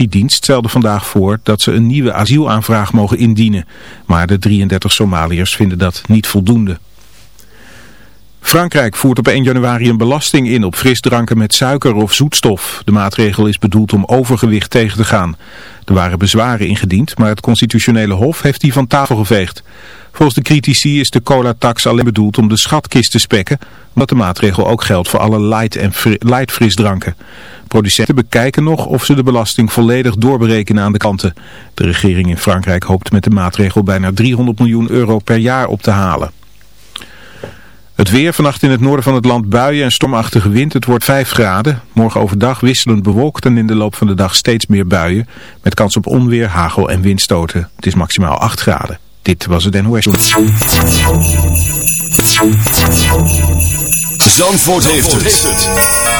immigratiedienst stelde vandaag voor dat ze een nieuwe asielaanvraag mogen indienen. Maar de 33 Somaliërs vinden dat niet voldoende. Frankrijk voert op 1 januari een belasting in op frisdranken met suiker of zoetstof. De maatregel is bedoeld om overgewicht tegen te gaan. Er waren bezwaren ingediend, maar het constitutionele hof heeft die van tafel geveegd. Volgens de critici is de cola-tax alleen bedoeld om de schatkist te spekken, omdat de maatregel ook geldt voor alle light- en light frisdranken. Producenten bekijken nog of ze de belasting volledig doorberekenen aan de kanten. De regering in Frankrijk hoopt met de maatregel bijna 300 miljoen euro per jaar op te halen. Het weer vannacht in het noorden van het land buien en stormachtige wind. Het wordt 5 graden. Morgen overdag wisselend bewolkt en in de loop van de dag steeds meer buien. Met kans op onweer, hagel en windstoten. Het is maximaal 8 graden. Dit was het NOS. Zandvoort, heeft, het.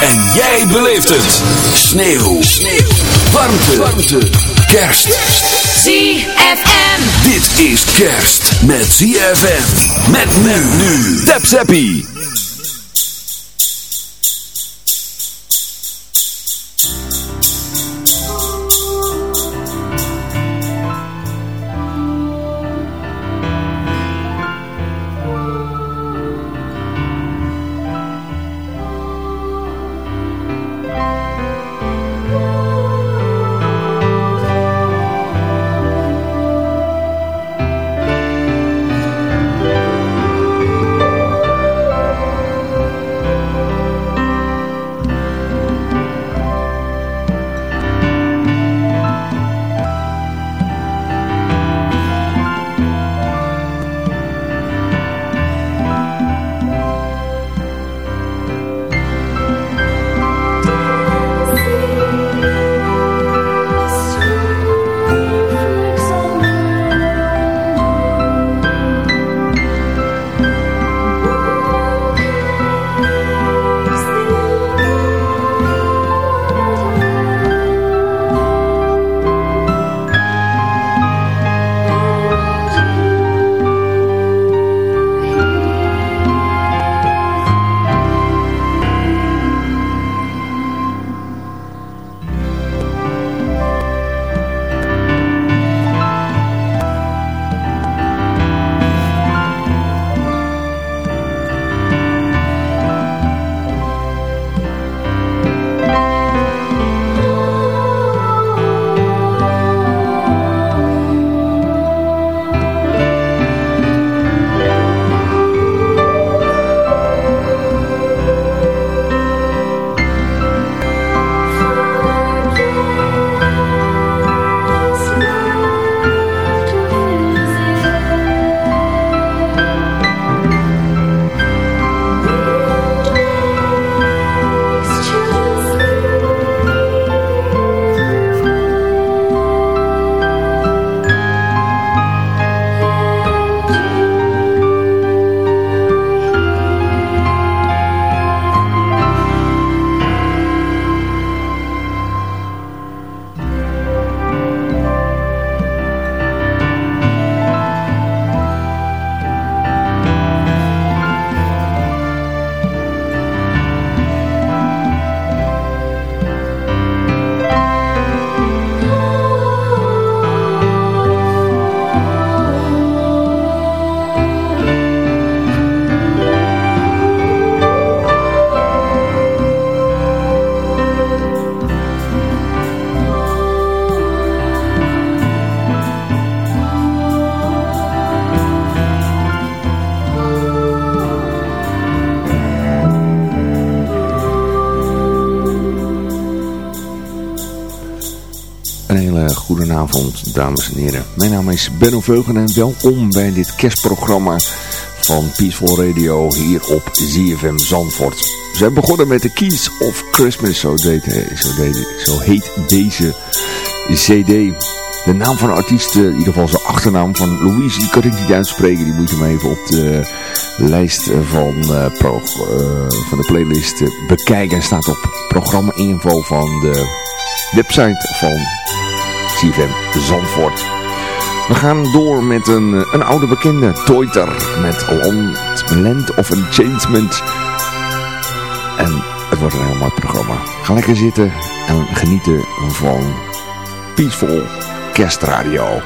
En jij beleeft het. Sneeuw. Sneeuw. Warmte. Warmte. Kerst. ZFM. Dit is kerst met ZFM. Met men nu. Tap Zappie. Dames en heren. Mijn naam is Benno Veugen en welkom bij dit kerstprogramma van Peaceful Radio hier op ZFM Zandvoort. We zijn begonnen met de Keys of Christmas, zo, deed, zo, deed, zo heet deze cd. De naam van de artiest, in ieder geval zijn achternaam van Louise, die kan ik niet uitspreken. Die moet je maar even op de lijst van, uh, pro, van de playlist bekijken. Staat op programma info van de website van CFM Zandvoort. We gaan door met een, eh, een oude bekende, Toiter, met Land, Land of Enchantment. En het wordt een heel mooi programma. Ga lekker zitten en genieten van Peaceful Kerstradio.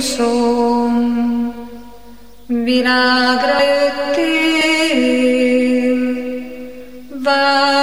सोम विराग वा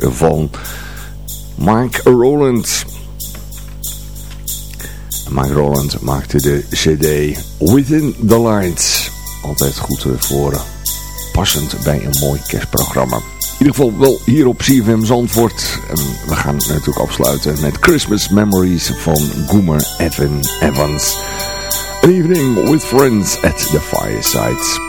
van Mike Rowland. Mike Rowland maakte de cd Within the Lines. Altijd goed voor passend bij een mooi kerstprogramma. In ieder geval wel hier op CFM Zandvoort. En we gaan natuurlijk afsluiten met Christmas Memories van Goomer Evan Evans. An evening with friends at the fireside.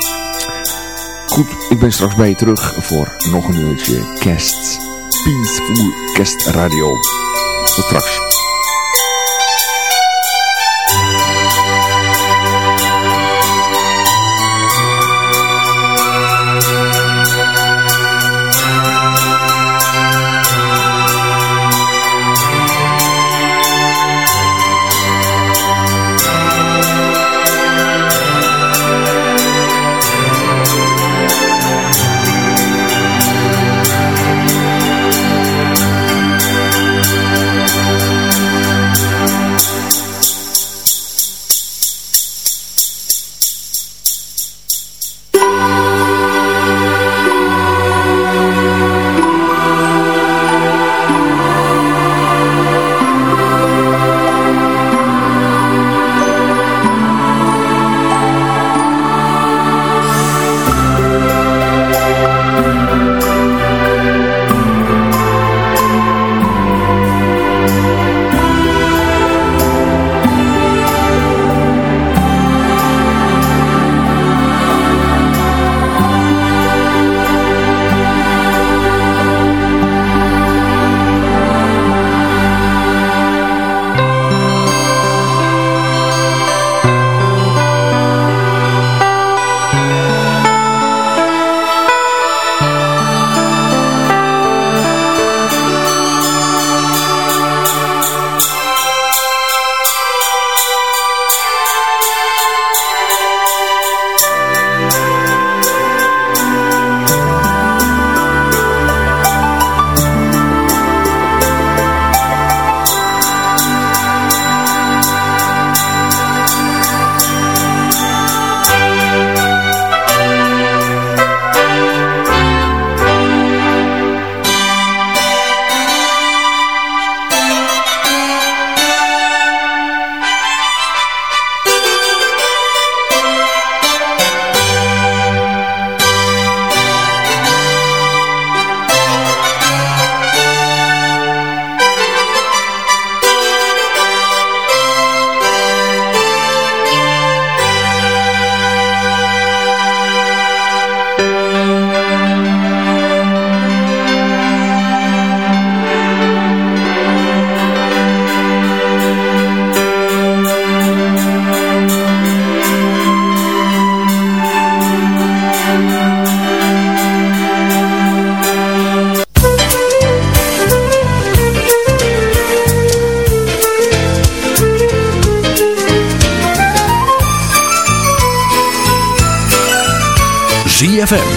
Goed, ik ben straks bij je terug voor nog een uurtje kerst. Peaceful Kerst Radio. Tot straks.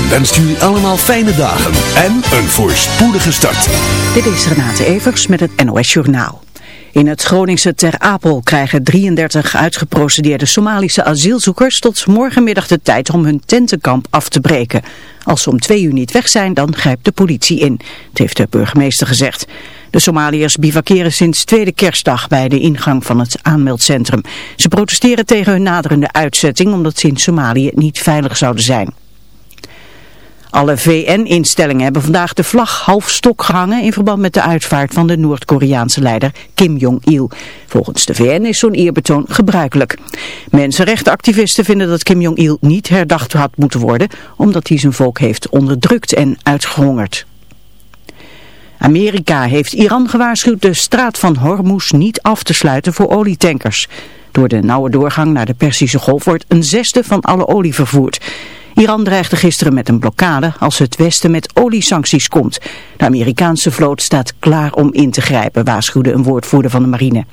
Wenst jullie allemaal fijne dagen en een voorspoedige start. Dit is Renate Evers met het NOS Journaal. In het Groningse Ter Apel krijgen 33 uitgeprocedeerde Somalische asielzoekers tot morgenmiddag de tijd om hun tentenkamp af te breken. Als ze om twee uur niet weg zijn, dan grijpt de politie in. Dat heeft de burgemeester gezegd. De Somaliërs bivakeren sinds tweede kerstdag bij de ingang van het aanmeldcentrum. Ze protesteren tegen hun naderende uitzetting omdat ze in Somalië niet veilig zouden zijn. Alle VN-instellingen hebben vandaag de vlag half stok gehangen in verband met de uitvaart van de Noord-Koreaanse leider Kim Jong-il. Volgens de VN is zo'n eerbetoon gebruikelijk. Mensenrechtenactivisten vinden dat Kim Jong-il niet herdacht had moeten worden, omdat hij zijn volk heeft onderdrukt en uitgehongerd. Amerika heeft Iran gewaarschuwd de straat van Hormuz niet af te sluiten voor olietankers. Door de nauwe doorgang naar de Persische Golf wordt een zesde van alle olie vervoerd. Iran dreigde gisteren met een blokkade als het Westen met oliesancties komt. De Amerikaanse vloot staat klaar om in te grijpen, waarschuwde een woordvoerder van de marine.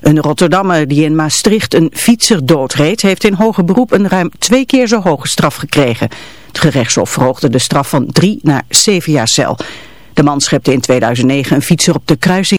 Een Rotterdammer die in Maastricht een fietser doodreed heeft in hoger beroep een ruim twee keer zo hoge straf gekregen. Het gerechtshof verhoogde de straf van drie naar zeven jaar cel. De man schepte in 2009 een fietser op de kruising.